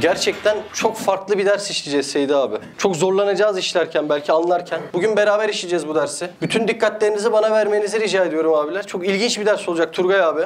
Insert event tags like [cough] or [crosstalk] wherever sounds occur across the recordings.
Gerçekten çok farklı bir ders işleyeceğiz Seydi abi. Çok zorlanacağız işlerken belki anlarken. Bugün beraber işleyeceğiz bu dersi. Bütün dikkatlerinizi bana vermenizi rica ediyorum abiler. Çok ilginç bir ders olacak Turgay abi.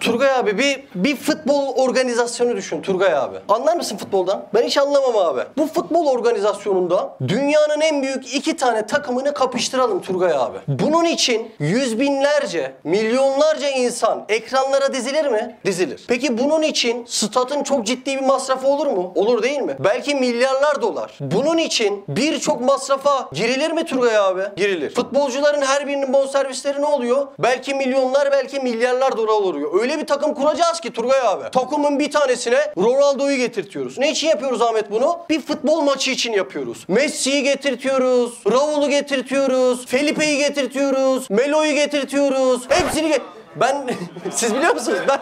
Turgay abi bir, bir futbol organizasyonu düşün Turgay abi. Anlar mısın futboldan? Ben hiç anlamam abi. Bu futbol organizasyonunda dünyanın en büyük iki tane takımını kapıştıralım Turgay abi. Bunun için yüz binlerce, milyonlarca insan ekranlara dizilir mi? Dizilir. Peki bunun için statın çok ciddi bir masrafı olur mu? Olur değil mi? Belki milyarlar dolar. Bunun için birçok masrafa girilir mi Turgay abi? Girilir. Futbolcuların her birinin bonservisleri ne oluyor? Belki milyonlar, belki milyarlar dolar oluyor. Öyle bir takım kuracağız ki Turgay abi. Takımın bir tanesine Ronaldo'yu getirtiyoruz. Ne için yapıyoruz Ahmet bunu? Bir futbol maçı için yapıyoruz. Messi'yi getirtiyoruz. Raul'u getirtiyoruz. Felipe'yi getirtiyoruz. Melo'yu getirtiyoruz. Hepsini ge- Ben [laughs] siz biliyor musunuz? Ben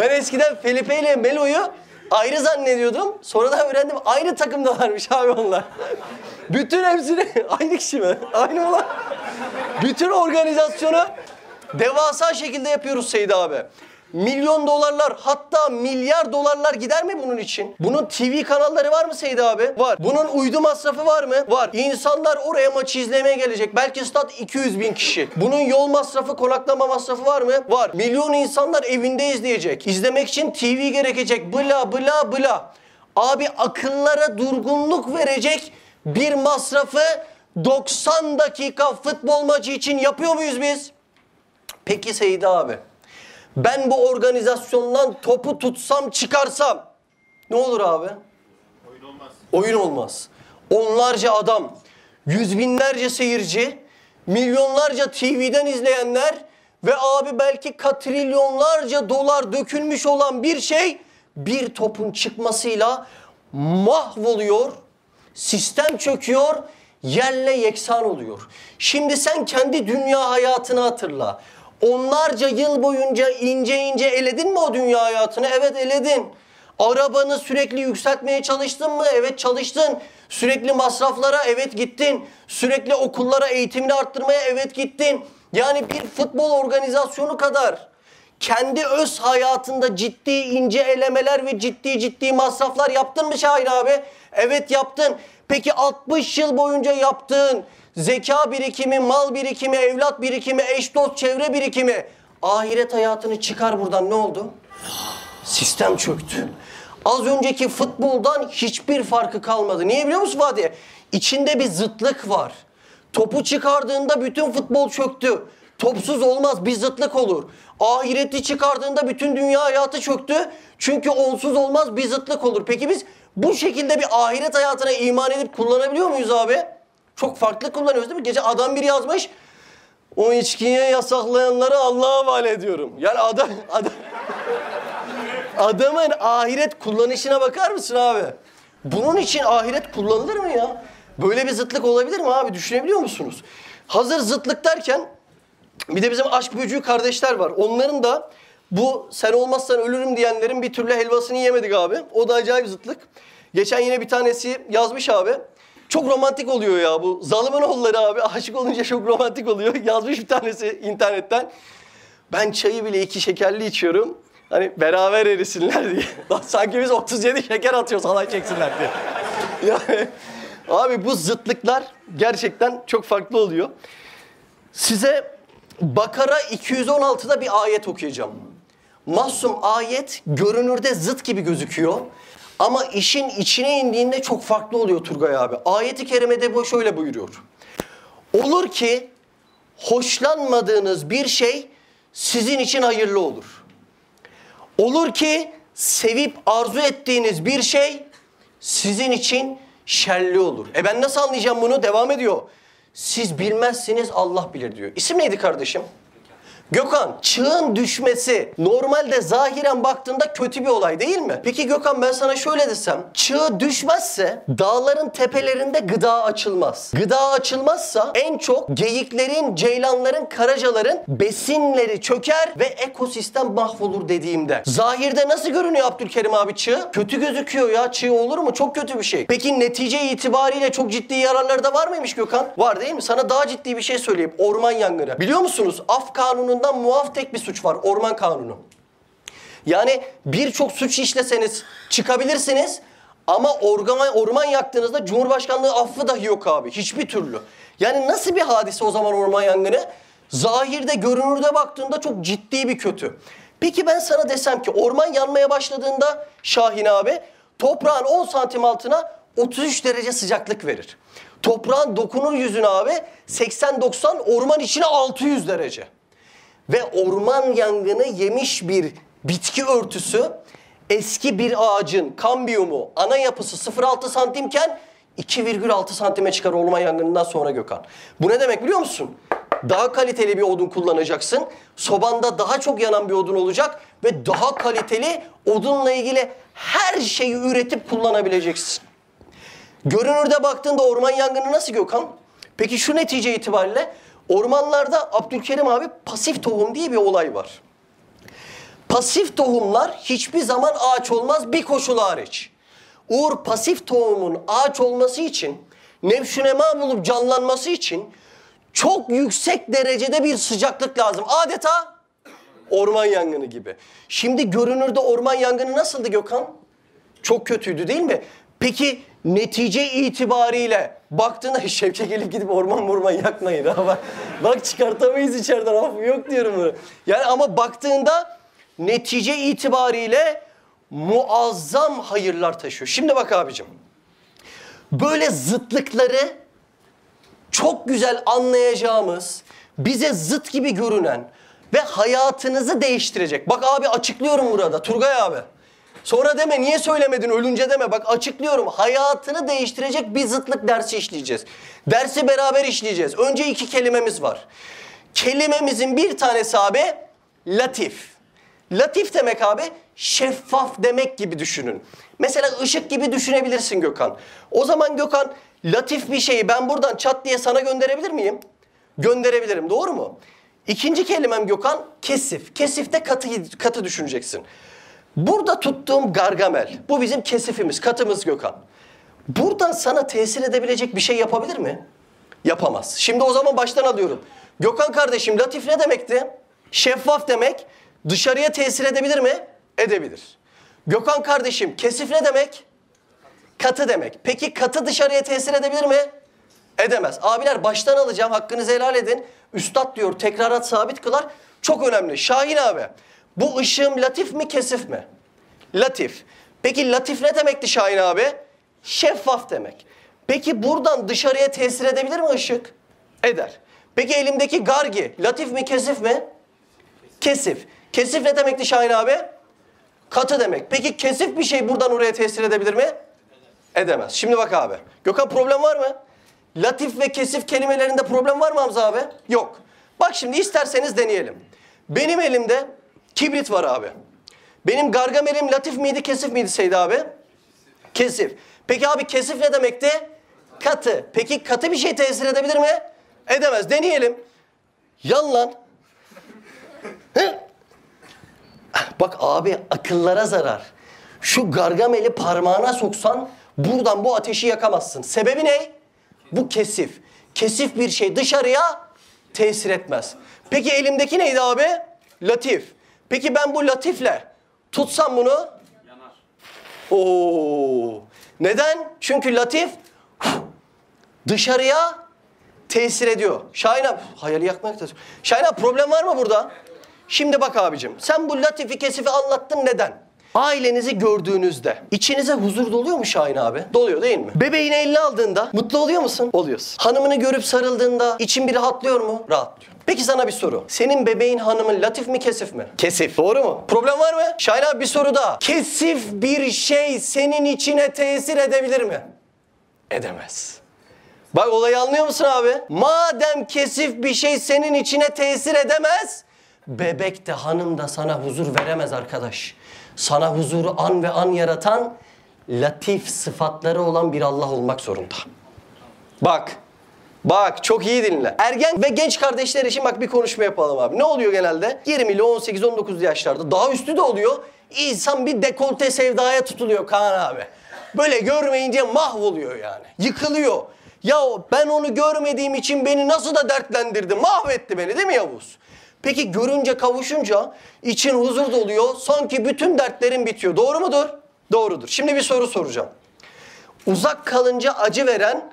ben eskiden Felipe ile Melo'yu ayrı zannediyordum. Sonradan öğrendim aynı takımdalarmış abi onlar. Bütün hepsini [laughs] aynı kişi mi? Aynı mı lan? Bütün organizasyonu devasa şekilde yapıyoruz Seyit abi. Milyon dolarlar hatta milyar dolarlar gider mi bunun için? Bunun TV kanalları var mı Seyit abi? Var. Bunun uydu masrafı var mı? Var. İnsanlar oraya maçı izlemeye gelecek. Belki stat 200 bin kişi. Bunun yol masrafı, konaklama masrafı var mı? Var. Milyon insanlar evinde izleyecek. İzlemek için TV gerekecek. Bla bla bla. Abi akıllara durgunluk verecek bir masrafı 90 dakika futbol maçı için yapıyor muyuz biz? Peki Seyit abi. Ben bu organizasyondan topu tutsam çıkarsam ne olur abi? Oyun olmaz. Oyun olmaz. Onlarca adam, yüz binlerce seyirci, milyonlarca TV'den izleyenler ve abi belki katrilyonlarca dolar dökülmüş olan bir şey bir topun çıkmasıyla mahvoluyor, sistem çöküyor, yerle yeksan oluyor. Şimdi sen kendi dünya hayatını hatırla. Onlarca yıl boyunca ince ince eledin mi o dünya hayatını? Evet eledin. Arabanı sürekli yükseltmeye çalıştın mı? Evet çalıştın. Sürekli masraflara evet gittin. Sürekli okullara eğitimini arttırmaya evet gittin. Yani bir futbol organizasyonu kadar kendi öz hayatında ciddi ince elemeler ve ciddi ciddi masraflar yaptın mı Şahin abi? Evet yaptın. Peki 60 yıl boyunca yaptığın zeka birikimi, mal birikimi, evlat birikimi, eş dost çevre birikimi ahiret hayatını çıkar buradan ne oldu? Sistem çöktü. Az önceki futboldan hiçbir farkı kalmadı. Niye biliyor musun Fatih? İçinde bir zıtlık var. Topu çıkardığında bütün futbol çöktü. Topsuz olmaz bir zıtlık olur. Ahireti çıkardığında bütün dünya hayatı çöktü. Çünkü onsuz olmaz bir zıtlık olur. Peki biz bu şekilde bir ahiret hayatına iman edip kullanabiliyor muyuz abi? Çok farklı kullanıyoruz değil mi? Gece adam biri yazmış. O içkiye yasaklayanları Allah'a havale ediyorum. Yani adam, adam adamın ahiret kullanışına bakar mısın abi? Bunun için ahiret kullanılır mı ya? Böyle bir zıtlık olabilir mi abi? Düşünebiliyor musunuz? Hazır zıtlık derken bir de bizim aşk böcüğü kardeşler var. Onların da bu sen olmazsan ölürüm diyenlerin bir türlü helvasını yemedik abi. O da acayip zıtlık. Geçen yine bir tanesi yazmış abi. Çok romantik oluyor ya bu. Zalımın oğulları abi. Aşık olunca çok romantik oluyor. [laughs] Yazmış bir tanesi internetten. Ben çayı bile iki şekerli içiyorum. Hani beraber erisinler diye. [laughs] Sanki biz 37 şeker atıyoruz halay çeksinler diye. [laughs] yani abi bu zıtlıklar gerçekten çok farklı oluyor. Size Bakara 216'da bir ayet okuyacağım. Masum ayet görünürde zıt gibi gözüküyor. Ama işin içine indiğinde çok farklı oluyor Turgay abi. Ayeti kerimede bu şöyle buyuruyor. Olur ki hoşlanmadığınız bir şey sizin için hayırlı olur. Olur ki sevip arzu ettiğiniz bir şey sizin için şerli olur. E ben nasıl anlayacağım bunu? Devam ediyor. Siz bilmezsiniz Allah bilir diyor. İsim neydi kardeşim? Gökhan, çığın düşmesi normalde zahiren baktığında kötü bir olay değil mi? Peki Gökhan ben sana şöyle desem, çığ düşmezse dağların tepelerinde gıda açılmaz. Gıda açılmazsa en çok geyiklerin, ceylanların, karacaların besinleri çöker ve ekosistem mahvolur dediğimde. Zahirde nasıl görünüyor Abdülkerim abi çığ? Kötü gözüküyor ya çığ olur mu? Çok kötü bir şey. Peki netice itibariyle çok ciddi yararları da var mıymış Gökhan? Var değil mi? Sana daha ciddi bir şey söyleyeyim. Orman yangını. Biliyor musunuz? Af kanunu kanunundan muaf tek bir suç var. Orman kanunu. Yani birçok suç işleseniz çıkabilirsiniz ama orman, orman yaktığınızda Cumhurbaşkanlığı affı dahi yok abi. Hiçbir türlü. Yani nasıl bir hadise o zaman orman yangını? Zahirde, görünürde baktığında çok ciddi bir kötü. Peki ben sana desem ki orman yanmaya başladığında Şahin abi toprağın 10 santim altına 33 derece sıcaklık verir. Toprağın dokunur yüzüne abi 80-90 orman içine 600 derece. Ve orman yangını yemiş bir bitki örtüsü eski bir ağacın kambiyumu ana yapısı 0.6 santimken 2,6 santime çıkar orman yangınından sonra Gökhan. Bu ne demek biliyor musun? Daha kaliteli bir odun kullanacaksın. Sobanda daha çok yanan bir odun olacak ve daha kaliteli odunla ilgili her şeyi üretip kullanabileceksin. Görünürde baktığında orman yangını nasıl Gökhan? Peki şu netice itibariyle ormanlarda Abdülkerim abi pasif tohum diye bir olay var. Pasif tohumlar hiçbir zaman ağaç olmaz bir koşul hariç. Uğur pasif tohumun ağaç olması için, nevşünema bulup canlanması için çok yüksek derecede bir sıcaklık lazım. Adeta orman yangını gibi. Şimdi görünürde orman yangını nasıldı Gökhan? Çok kötüydü değil mi? Peki netice itibariyle baktığında [laughs] Şevke gelip gidip orman orman yakmayın ha bak, çıkartamayız içeriden af yok diyorum bunu. Yani ama baktığında netice itibariyle muazzam hayırlar taşıyor. Şimdi bak abicim. Böyle zıtlıkları çok güzel anlayacağımız, bize zıt gibi görünen ve hayatınızı değiştirecek. Bak abi açıklıyorum burada Turgay abi. Sonra deme niye söylemedin ölünce deme. Bak açıklıyorum hayatını değiştirecek bir zıtlık dersi işleyeceğiz. Dersi beraber işleyeceğiz. Önce iki kelimemiz var. Kelimemizin bir tanesi abi latif. Latif demek abi şeffaf demek gibi düşünün. Mesela ışık gibi düşünebilirsin Gökhan. O zaman Gökhan latif bir şeyi ben buradan çat diye sana gönderebilir miyim? Gönderebilirim doğru mu? İkinci kelimem Gökhan kesif. Kesifte katı, katı düşüneceksin. Burada tuttuğum gargamel. Bu bizim kesifimiz, katımız Gökhan. Buradan sana tesir edebilecek bir şey yapabilir mi? Yapamaz. Şimdi o zaman baştan alıyorum. Gökhan kardeşim latif ne demekti? Şeffaf demek. Dışarıya tesir edebilir mi? Edebilir. Gökhan kardeşim kesif ne demek? Katı demek. Peki katı dışarıya tesir edebilir mi? Edemez. Abiler baştan alacağım hakkınızı helal edin. Üstad diyor tekrarat sabit kılar. Çok önemli. Şahin abi bu ışığım latif mi kesif mi? Latif. Peki latif ne demekti Şahin abi? Şeffaf demek. Peki buradan dışarıya tesir edebilir mi ışık? Eder. Peki elimdeki gargi latif mi kesif mi? Kesif. Kesif ne demekti Şahin abi? Katı demek. Peki kesif bir şey buradan oraya tesir edebilir mi? Edemez. Şimdi bak abi. Gökhan problem var mı? Latif ve kesif kelimelerinde problem var mı Hamza abi? Yok. Bak şimdi isterseniz deneyelim. Benim elimde kibrit var abi. Benim gargamelim latif miydi kesif miydi Seydi abi? Kesif. Peki abi kesif ne demekti? Katı. Peki katı bir şey tesir edebilir mi? Edemez. Deneyelim. Yan lan. Bak abi akıllara zarar. Şu gargameli parmağına soksan buradan bu ateşi yakamazsın. Sebebi ne? Bu kesif. Kesif bir şey dışarıya tesir etmez. Peki elimdeki neydi abi? Latif. Peki ben bu latifle tutsam bunu? Yanar. Oo. Neden? Çünkü latif dışarıya tesir ediyor. Şahin abi, hayali yakmaya çalışıyor. Şahin abi problem var mı burada? Şimdi bak abicim, sen bu latifi kesifi anlattın neden? Ailenizi gördüğünüzde içinize huzur doluyor mu Şahin abi? Doluyor değil mi? Bebeğini eline aldığında mutlu oluyor musun? Oluyorsun. Hanımını görüp sarıldığında için bir rahatlıyor mu? Rahatlıyor. Peki sana bir soru. Senin bebeğin hanımın latif mi kesif mi? Kesif. Doğru mu? Problem var mı? Şahin abi bir soru daha. Kesif bir şey senin içine tesir edebilir mi? Edemez. Bak olayı anlıyor musun abi? Madem kesif bir şey senin içine tesir edemez, bebek de hanım da sana huzur veremez arkadaş. Sana huzuru an ve an yaratan latif sıfatları olan bir Allah olmak zorunda. Bak, bak çok iyi dinle. Ergen ve genç kardeşler için bak bir konuşma yapalım abi. Ne oluyor genelde? 20 ile 18-19 yaşlarda daha üstü de oluyor. İnsan bir dekolte sevdaya tutuluyor Kaan abi. Böyle görmeyince mahvoluyor yani. Yıkılıyor. Ya ben onu görmediğim için beni nasıl da dertlendirdi, mahvetti beni değil mi Yavuz? Peki görünce kavuşunca için huzur doluyor. Sanki bütün dertlerin bitiyor. Doğru mudur? Doğrudur. Şimdi bir soru soracağım. Uzak kalınca acı veren,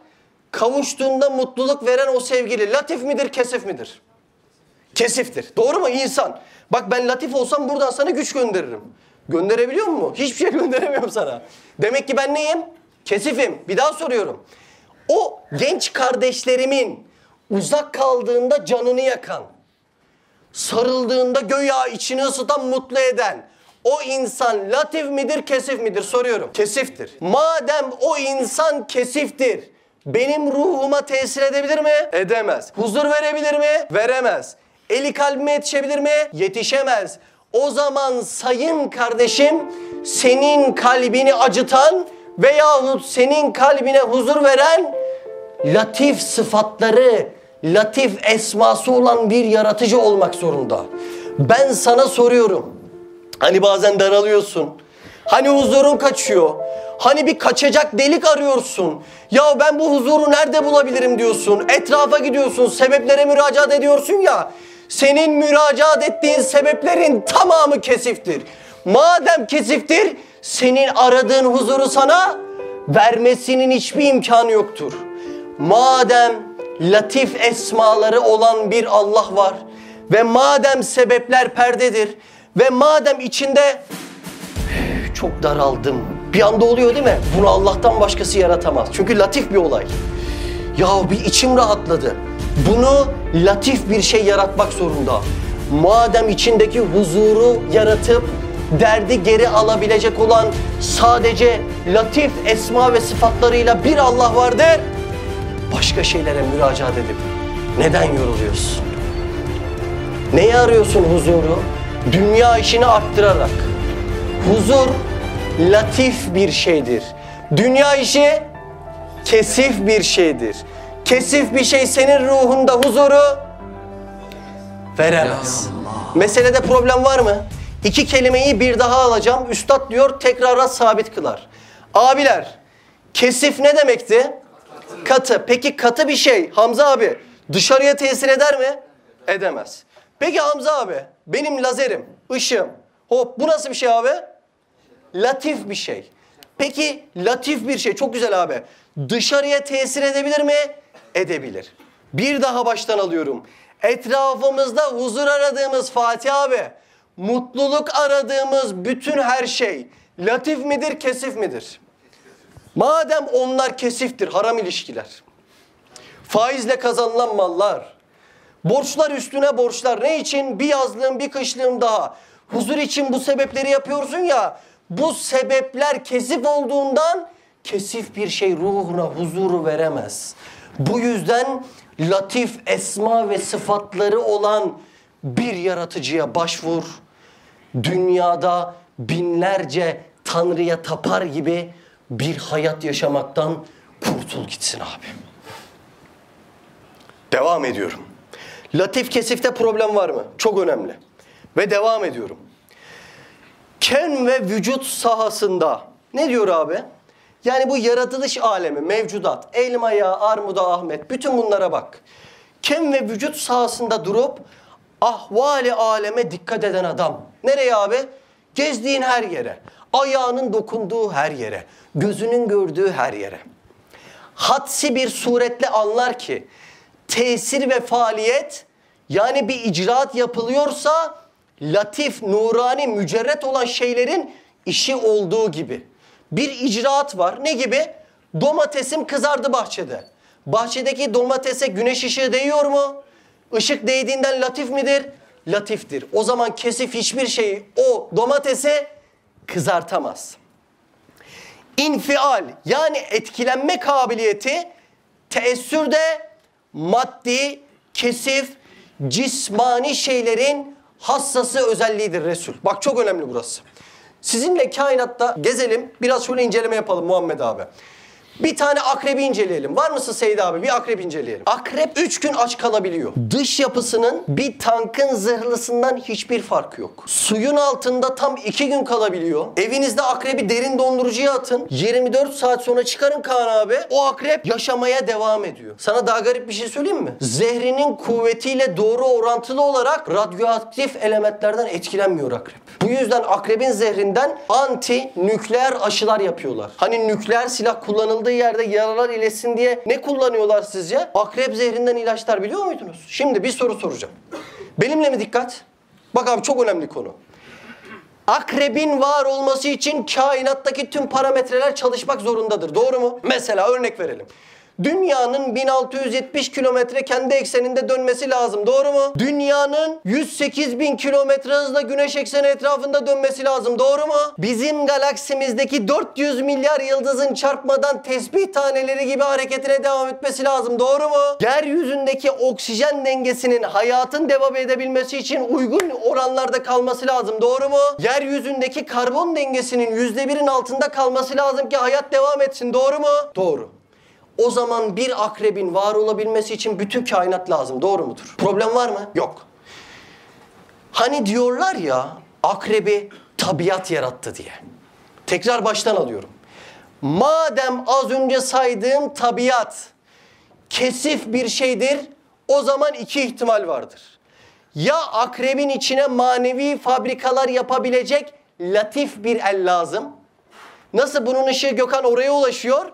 kavuştuğunda mutluluk veren o sevgili latif midir, kesif midir? Kesiftir. Doğru mu? İnsan. Bak ben latif olsam buradan sana güç gönderirim. Gönderebiliyor mu? Hiçbir şey [laughs] gönderemiyorum sana. Demek ki ben neyim? Kesifim. Bir daha soruyorum. O genç kardeşlerimin uzak kaldığında canını yakan, sarıldığında göya içini ısıtan, mutlu eden o insan latif midir, kesif midir soruyorum. Kesiftir. Madem o insan kesiftir, benim ruhuma tesir edebilir mi? Edemez. Huzur verebilir mi? Veremez. Eli kalbime yetişebilir mi? Yetişemez. O zaman sayın kardeşim senin kalbini acıtan veyahut senin kalbine huzur veren latif sıfatları, latif esması olan bir yaratıcı olmak zorunda. Ben sana soruyorum. Hani bazen daralıyorsun. Hani huzurun kaçıyor. Hani bir kaçacak delik arıyorsun. Ya ben bu huzuru nerede bulabilirim diyorsun. Etrafa gidiyorsun. Sebeplere müracaat ediyorsun ya. Senin müracaat ettiğin sebeplerin tamamı kesiftir. Madem kesiftir, senin aradığın huzuru sana vermesinin hiçbir imkanı yoktur. Madem latif esmaları olan bir Allah var ve madem sebepler perdedir ve madem içinde çok daraldım. Bir anda oluyor değil mi? Bunu Allah'tan başkası yaratamaz. Çünkü latif bir olay. Ya bir içim rahatladı. Bunu latif bir şey yaratmak zorunda. Madem içindeki huzuru yaratıp derdi geri alabilecek olan sadece latif esma ve sıfatlarıyla bir Allah vardır. Başka şeylere müracaat edip neden yoruluyorsun? Neye arıyorsun huzuru? Dünya işini arttırarak. Huzur latif bir şeydir. Dünya işi kesif bir şeydir. Kesif bir şey senin ruhunda huzuru veremez. Meselede problem var mı? İki kelimeyi bir daha alacağım. Üstad diyor tekrara sabit kılar. Abiler kesif ne demekti? Katı. Peki katı bir şey Hamza abi dışarıya tesir eder mi? Edemez. Peki Hamza abi benim lazerim, ışığım. Hop bu nasıl bir şey abi? Latif bir şey. Peki latif bir şey çok güzel abi. Dışarıya tesir edebilir mi? Edebilir. Bir daha baştan alıyorum. Etrafımızda huzur aradığımız Fatih abi, mutluluk aradığımız bütün her şey latif midir, kesif midir? Madem onlar kesiftir, haram ilişkiler, faizle kazanılan mallar, borçlar üstüne borçlar. Ne için? Bir yazlığım, bir kışlığım daha. Huzur için bu sebepleri yapıyorsun ya, bu sebepler kesif olduğundan kesif bir şey ruhuna huzuru veremez. Bu yüzden latif esma ve sıfatları olan bir yaratıcıya başvur. Dünyada binlerce tanrıya tapar gibi bir hayat yaşamaktan kurtul gitsin abi. Devam ediyorum. Latif kesifte problem var mı? Çok önemli. Ve devam ediyorum. Ken ve vücut sahasında ne diyor abi? Yani bu yaratılış alemi, mevcudat, elmaya, armuda, Ahmet bütün bunlara bak. Ken ve vücut sahasında durup ahvali aleme dikkat eden adam. Nereye abi? Gezdiğin her yere, ayağının dokunduğu her yere, gözünün gördüğü her yere. Hadsi bir suretle anlar ki tesir ve faaliyet yani bir icraat yapılıyorsa latif, nurani, mücerret olan şeylerin işi olduğu gibi. Bir icraat var. Ne gibi? Domatesim kızardı bahçede. Bahçedeki domatese güneş ışığı değiyor mu? Işık değdiğinden latif midir? Latiftir. O zaman kesif hiçbir şeyi o domatese kızartamaz. İnfial yani etkilenme kabiliyeti teessürde maddi, kesif, cismani şeylerin hassası özelliğidir Resul. Bak çok önemli burası. Sizinle kainatta gezelim, biraz şöyle inceleme yapalım Muhammed abi. Bir tane akrebi inceleyelim. Var mısın Seyit abi? Bir akrep inceleyelim. Akrep 3 gün aç kalabiliyor. Dış yapısının bir tankın zırhlısından hiçbir farkı yok. Suyun altında tam 2 gün kalabiliyor. Evinizde akrebi derin dondurucuya atın. 24 saat sonra çıkarın Kaan abi. O akrep yaşamaya devam ediyor. Sana daha garip bir şey söyleyeyim mi? Zehrinin kuvvetiyle doğru orantılı olarak radyoaktif elementlerden etkilenmiyor akrep. Bu yüzden akrebin zehrinden anti nükleer aşılar yapıyorlar. Hani nükleer silah kullanıldığı yerde yaralar iyileşsin diye ne kullanıyorlar sizce? Akrep zehrinden ilaçlar biliyor muydunuz? Şimdi bir soru soracağım. Benimle mi dikkat? Bak abi çok önemli konu. Akrebin var olması için kainattaki tüm parametreler çalışmak zorundadır. Doğru mu? Mesela örnek verelim. Dünyanın 1670 kilometre kendi ekseninde dönmesi lazım. Doğru mu? Dünyanın 108 bin kilometre hızla güneş ekseni etrafında dönmesi lazım. Doğru mu? Bizim galaksimizdeki 400 milyar yıldızın çarpmadan tesbih taneleri gibi hareketine devam etmesi lazım. Doğru mu? Yeryüzündeki oksijen dengesinin hayatın devam edebilmesi için uygun oranlarda kalması lazım. Doğru mu? Yeryüzündeki karbon dengesinin %1'in altında kalması lazım ki hayat devam etsin. Doğru mu? Doğru. O zaman bir akrebin var olabilmesi için bütün kainat lazım. Doğru mudur? Problem var mı? Yok. Hani diyorlar ya akrebi tabiat yarattı diye. Tekrar baştan alıyorum. Madem az önce saydığım tabiat kesif bir şeydir o zaman iki ihtimal vardır. Ya akrebin içine manevi fabrikalar yapabilecek latif bir el lazım. Nasıl bunun ışığı Gökhan oraya ulaşıyor?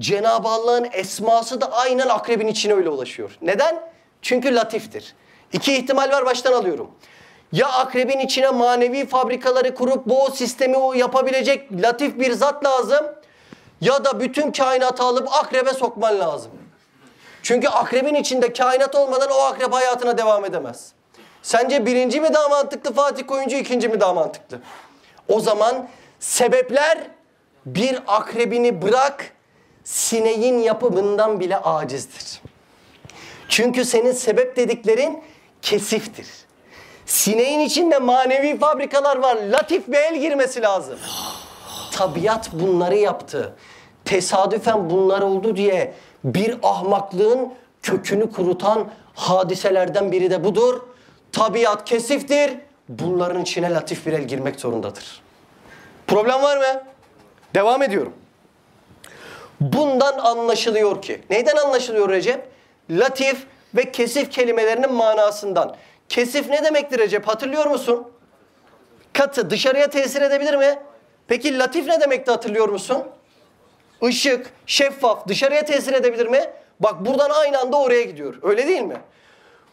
Cenab-ı Allah'ın esması da aynen akrebin içine öyle ulaşıyor. Neden? Çünkü latiftir. İki ihtimal var baştan alıyorum. Ya akrebin içine manevi fabrikaları kurup bu sistemi yapabilecek latif bir zat lazım. Ya da bütün kainatı alıp akrebe sokman lazım. Çünkü akrebin içinde kainat olmadan o akrep hayatına devam edemez. Sence birinci mi daha mantıklı Fatih Koyuncu, ikinci mi daha mantıklı? O zaman sebepler bir akrebini bırak sineğin yapımından bile acizdir. Çünkü senin sebep dediklerin kesiftir. Sineğin içinde manevi fabrikalar var. Latif bir el girmesi lazım. Tabiat bunları yaptı. Tesadüfen bunlar oldu diye bir ahmaklığın kökünü kurutan hadiselerden biri de budur. Tabiat kesiftir. Bunların içine latif bir el girmek zorundadır. Problem var mı? Devam ediyorum. Bundan anlaşılıyor ki. Neyden anlaşılıyor Recep? Latif ve kesif kelimelerinin manasından. Kesif ne demektir Recep hatırlıyor musun? Katı dışarıya tesir edebilir mi? Peki latif ne demekti hatırlıyor musun? Işık, şeffaf dışarıya tesir edebilir mi? Bak buradan aynı anda oraya gidiyor. Öyle değil mi?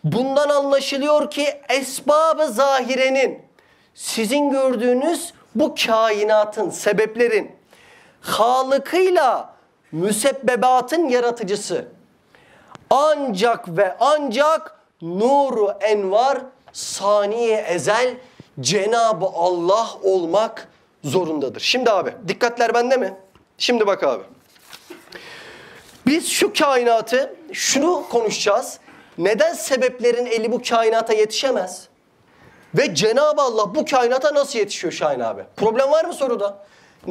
Bundan anlaşılıyor ki esbabı zahirenin sizin gördüğünüz bu kainatın, sebeplerin Halıkıyla müsebbebatın yaratıcısı. Ancak ve ancak nuru envar saniye ezel Cenabı Allah olmak zorundadır. Şimdi abi dikkatler bende mi? Şimdi bak abi. Biz şu kainatı şunu konuşacağız. Neden sebeplerin eli bu kainata yetişemez? Ve Cenab-ı Allah bu kainata nasıl yetişiyor Şahin abi? Problem var mı soruda?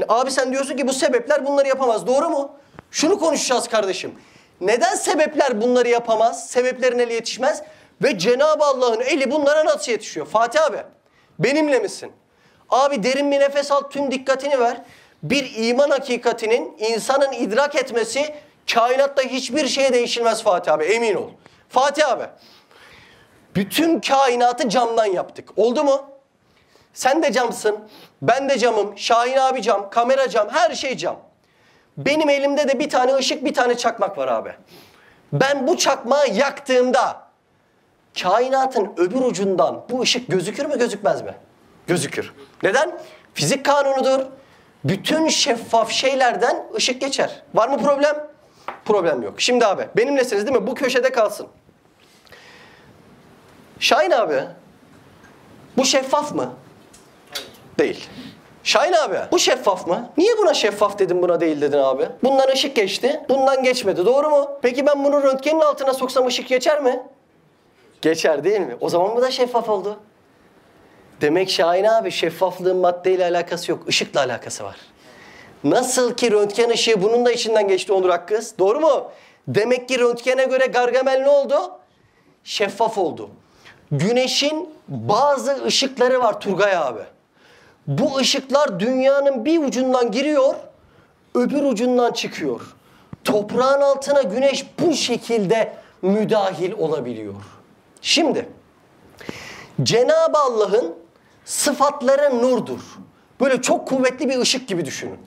Abi sen diyorsun ki bu sebepler bunları yapamaz. Doğru mu? Şunu konuşacağız kardeşim. Neden sebepler bunları yapamaz? Sebeplerin eli yetişmez. Ve Cenab-ı Allah'ın eli bunlara nasıl yetişiyor? Fatih abi benimle misin? Abi derin bir nefes al tüm dikkatini ver. Bir iman hakikatinin insanın idrak etmesi kainatta hiçbir şeye değişilmez Fatih abi emin ol. Fatih abi bütün kainatı camdan yaptık. Oldu mu? Sen de camsın. Ben de camım. Şahin abi cam. Kamera cam. Her şey cam. Benim elimde de bir tane ışık bir tane çakmak var abi. Ben bu çakmağı yaktığımda kainatın öbür ucundan bu ışık gözükür mü gözükmez mi? Gözükür. Neden? Fizik kanunudur. Bütün şeffaf şeylerden ışık geçer. Var mı problem? Problem yok. Şimdi abi benimlesiniz değil mi? Bu köşede kalsın. Şahin abi bu şeffaf mı? Değil. Şahin abi bu şeffaf mı? Niye buna şeffaf dedim buna değil dedin abi? Bundan ışık geçti. Bundan geçmedi. Doğru mu? Peki ben bunu röntgenin altına soksam ışık geçer mi? Geçer değil mi? O zaman bu da şeffaf oldu. Demek Şahin abi şeffaflığın maddeyle alakası yok. ışıkla alakası var. Nasıl ki röntgen ışığı bunun da içinden geçti Onur Akkız. Doğru mu? Demek ki röntgene göre Gargamel ne oldu? Şeffaf oldu. Güneşin bazı ışıkları var Turgay abi. Bu ışıklar dünyanın bir ucundan giriyor, öbür ucundan çıkıyor. Toprağın altına güneş bu şekilde müdahil olabiliyor. Şimdi Cenab-ı Allah'ın sıfatları nurdur. Böyle çok kuvvetli bir ışık gibi düşünün.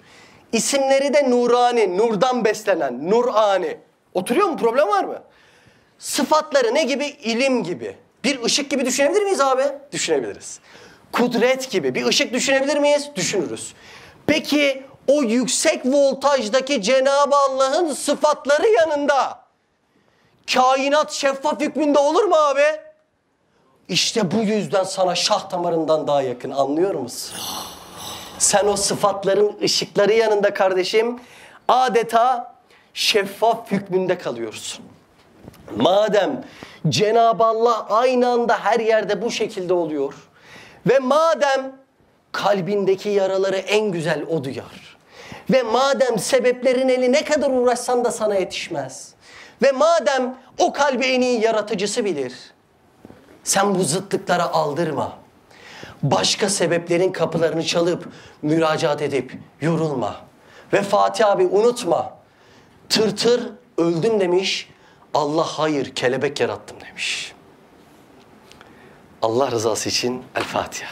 İsimleri de nurani, nurdan beslenen, nurani. Oturuyor mu? Problem var mı? Sıfatları ne gibi? İlim gibi. Bir ışık gibi düşünebilir miyiz abi? Düşünebiliriz. Kudret gibi. Bir ışık düşünebilir miyiz? Düşünürüz. Peki o yüksek voltajdaki Cenab-ı Allah'ın sıfatları yanında kainat şeffaf hükmünde olur mu abi? İşte bu yüzden sana şah damarından daha yakın anlıyor musun? Sen o sıfatların ışıkları yanında kardeşim adeta şeffaf hükmünde kalıyorsun. Madem Cenab-ı Allah aynı anda her yerde bu şekilde oluyor ve madem kalbindeki yaraları en güzel o duyar ve madem sebeplerin eli ne kadar uğraşsan da sana yetişmez ve madem o kalbi en iyi yaratıcısı bilir sen bu zıtlıklara aldırma. Başka sebeplerin kapılarını çalıp müracaat edip yorulma. Ve Fatih abi unutma. Tır tır öldüm demiş. Allah hayır kelebek yarattım demiş. Allah rızası için El Fatiha.